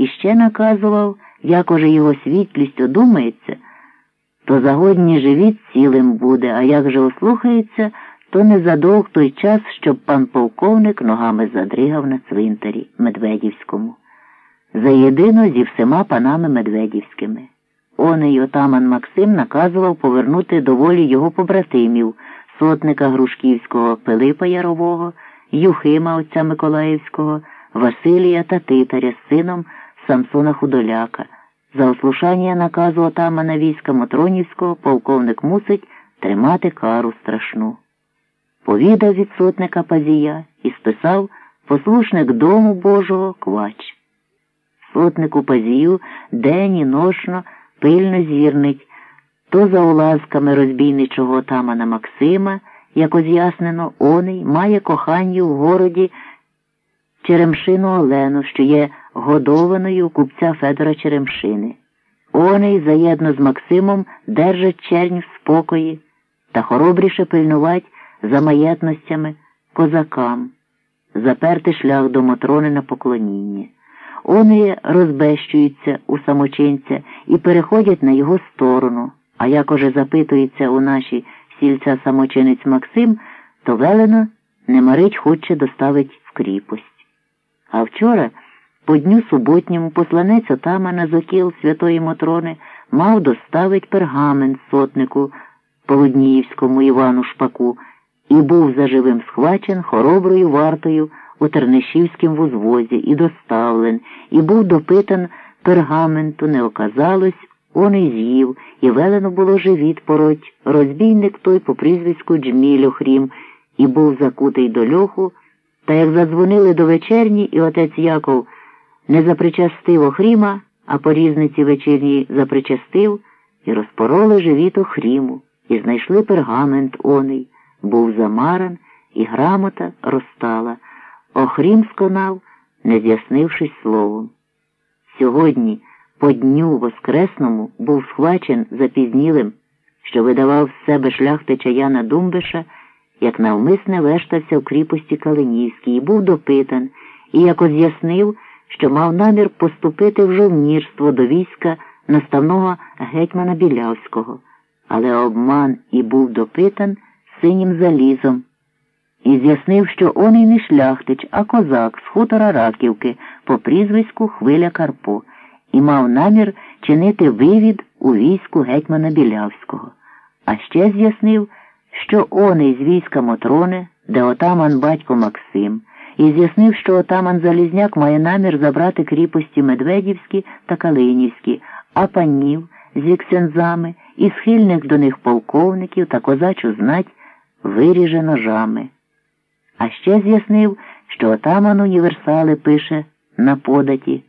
і ще наказував, як уже його світлість одумається, то загодні живіт цілим буде, а як же ослухається, то не задовг той час, щоб пан полковник ногами задригав на цвинтарі Медведівському. Заєдино зі всіма панами Медведівськими. Оней отаман Максим наказував повернути до волі його побратимів, сотника Грушківського Пилипа Ярового, Юхима отця Миколаївського, Василія та Титаря з сином Самсона Худоляка. За ослушання наказу отамана війська Мотронівського полковник мусить тримати кару страшну. Повідав від сотника Пазія і списав послушник дому Божого квач. Сотнику Пазію день і ношно пильно зірнить то за улазками розбійничого отамана Максима, як оз'яснено, оний має коханню в городі Черемшину Олену, що є годованою у купця Федора Черемшини. Оний заєдно з Максимом держать чернь в спокої та хоробріше пильнувать за маєтностями козакам, заперти шлях до Мотрони на поклоніння. Вони розбещуються у самочинця і переходять на його сторону, а як уже запитується у нашій сільця самочинець Максим, то велено не марить хоче доставить в кріпость. А вчора, по дню суботньому, посланець отамана Зокіл Святої Мотрони мав доставить пергамент сотнику Полудніївському Івану Шпаку і був заживим схвачен хороброю вартою у Тернишівськім возвозі і доставлен, і був допитан пергаменту, не оказалось, он і з'їв, і велено було живіт пороть, розбійник той по прізвиську Джміль Охрім, і був закутий до льоху, та як задзвонили до вечерні, і отець Яков не запричастив Охріма, а по різниці вечірній запричастив, і розпороли живіт Охріму, і знайшли пергамент оний, був замаран, і грамота розстала. Охрім сконав, не з'яснившись словом. Сьогодні, по дню Воскресному, був схвачен запізнілим, що видавав з себе шляхтича Яна Думбиша, як навмисне вештався в кріпості Калинівській, і був допитан, і якось з'яснив, що мав намір поступити в жовнірство до війська наставного гетьмана Білявського, але обман і був допитан синім залізом і з'яснив, що он і не шляхтич, а козак з хутора Раківки по прізвиську Хвиля Карпо, і мав намір чинити вивід у війську гетьмана Білявського. А ще з'яснив, що оний з війська Мотрони, де отаман батько Максим, і з'яснив, що отаман Залізняк має намір забрати кріпості Медведівські та Калинівські, а панів з ксензами і схильних до них полковників та козачу знать виріже ножами. А ще з'яснив, що отаман універсали пише на податі,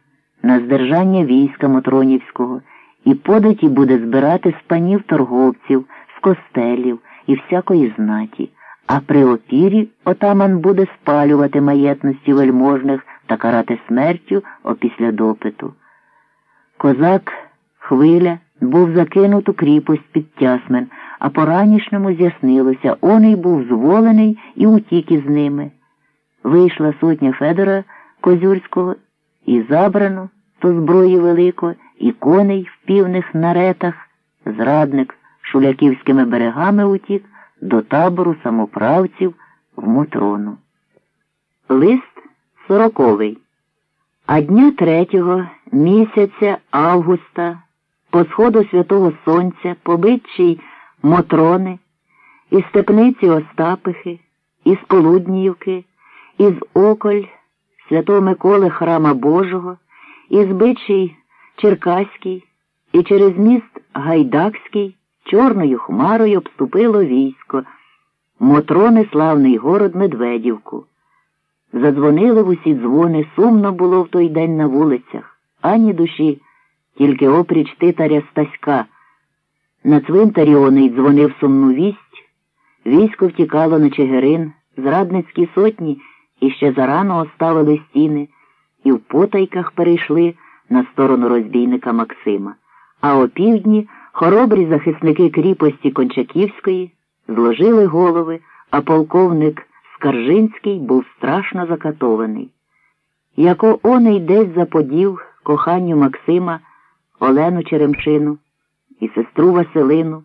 на здержання війська Мотронівського, і податі буде збирати з панів торговців, з костелів і всякої знаті, а при опірі отаман буде спалювати маєтності вельможних та карати смертю опісля допиту. Козак, хвиля, був закинут у кріпость під тясмен а по ранішньому з'яснилося, оний був зволений і утік із ними. Вийшла сотня Федора Козюрського і забрано то зброї велико, і коней в півних наретах, зрадник шуляківськими берегами утік до табору самоправців в Мотрону. Лист сороковий. А дня третього місяця августа, по сходу святого Сонця, побитчий Мотрони, із степниці Остапихи, із Полудніївки, із Околь, Святого Миколи Храма Божого, із Бичий Черкаський і через міст Гайдакський чорною хмарою обступило військо, Мотрони славний город Медведівку. Задзвонили в усі дзвони, сумно було в той день на вулицях, ані душі, тільки опріч титаря Стаська. На цвинтарі оний дзвонив сумну вість, військо втікало на Чигирин, зрадницькі сотні іще зарано оставили стіни і в потайках перейшли на сторону розбійника Максима. А опівдні хоробрі захисники кріпості Кончаківської зложили голови, а полковник Скаржинський був страшно закатований. Яко оней десь заподів, коханню Максима, Олену Черемчину і сестру Василину,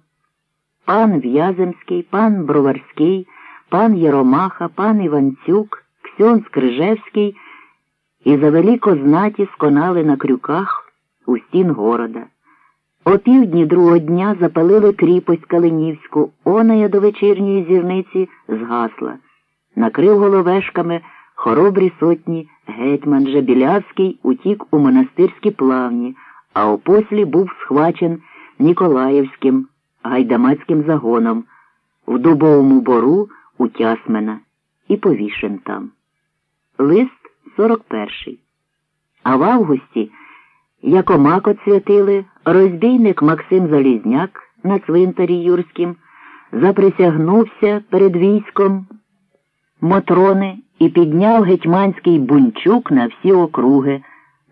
пан В'яземський, пан Броварський, пан Єромаха, пан Іванцюк, Ксьон Скрижевський і за велико знаті сконали на крюках у стін города. О півдні другого дня запалили кріпость Калинівську, оная до вечірньої зірниці згасла. Накрив головешками хоробрі сотні гетьман же Білявський утік у монастирські плавні, а опослі був схвачен Ніколаївським гайдамацьким загоном в Дубовому бору у Тясмена і повішен там. Лист 41. А в августі, як омак оцвятили, розбійник Максим Залізняк на цвинтарі Юрським заприсягнувся перед військом Мотрони і підняв гетьманський бунчук на всі округи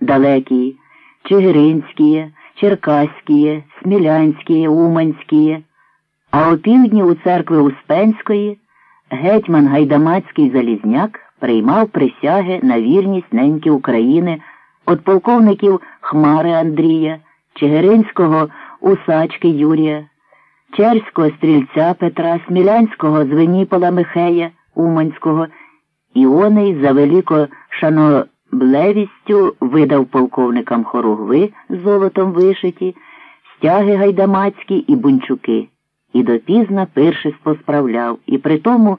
далекі, Чигиринські, Черкаські, Смілянські, Уманські, а опівдні у церкви Успенської гетьман Гайдамацький Залізняк приймав присяги на вірність неньки України від полковників Хмари Андрія, Чигиринського Усачки Юрія, Черського стрільця Петра, Смілянського Звеніпола Михея, Уманського, Іоней за велико шаноблевістю видав полковникам хоругви золотом вишиті, стяги гайдамацькі і бунчуки, і допізна пиршество справляв, і при тому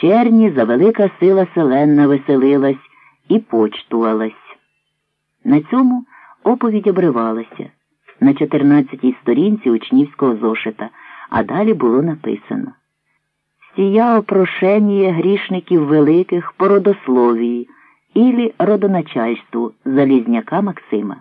черні за велика сила селенна веселилась і почтувалась. На цьому оповідь обривалася на 14-й сторінці учнівського зошита, а далі було написано Сія опрошеніє грішників великих по родословії ілі родоначальству Залізняка Максима.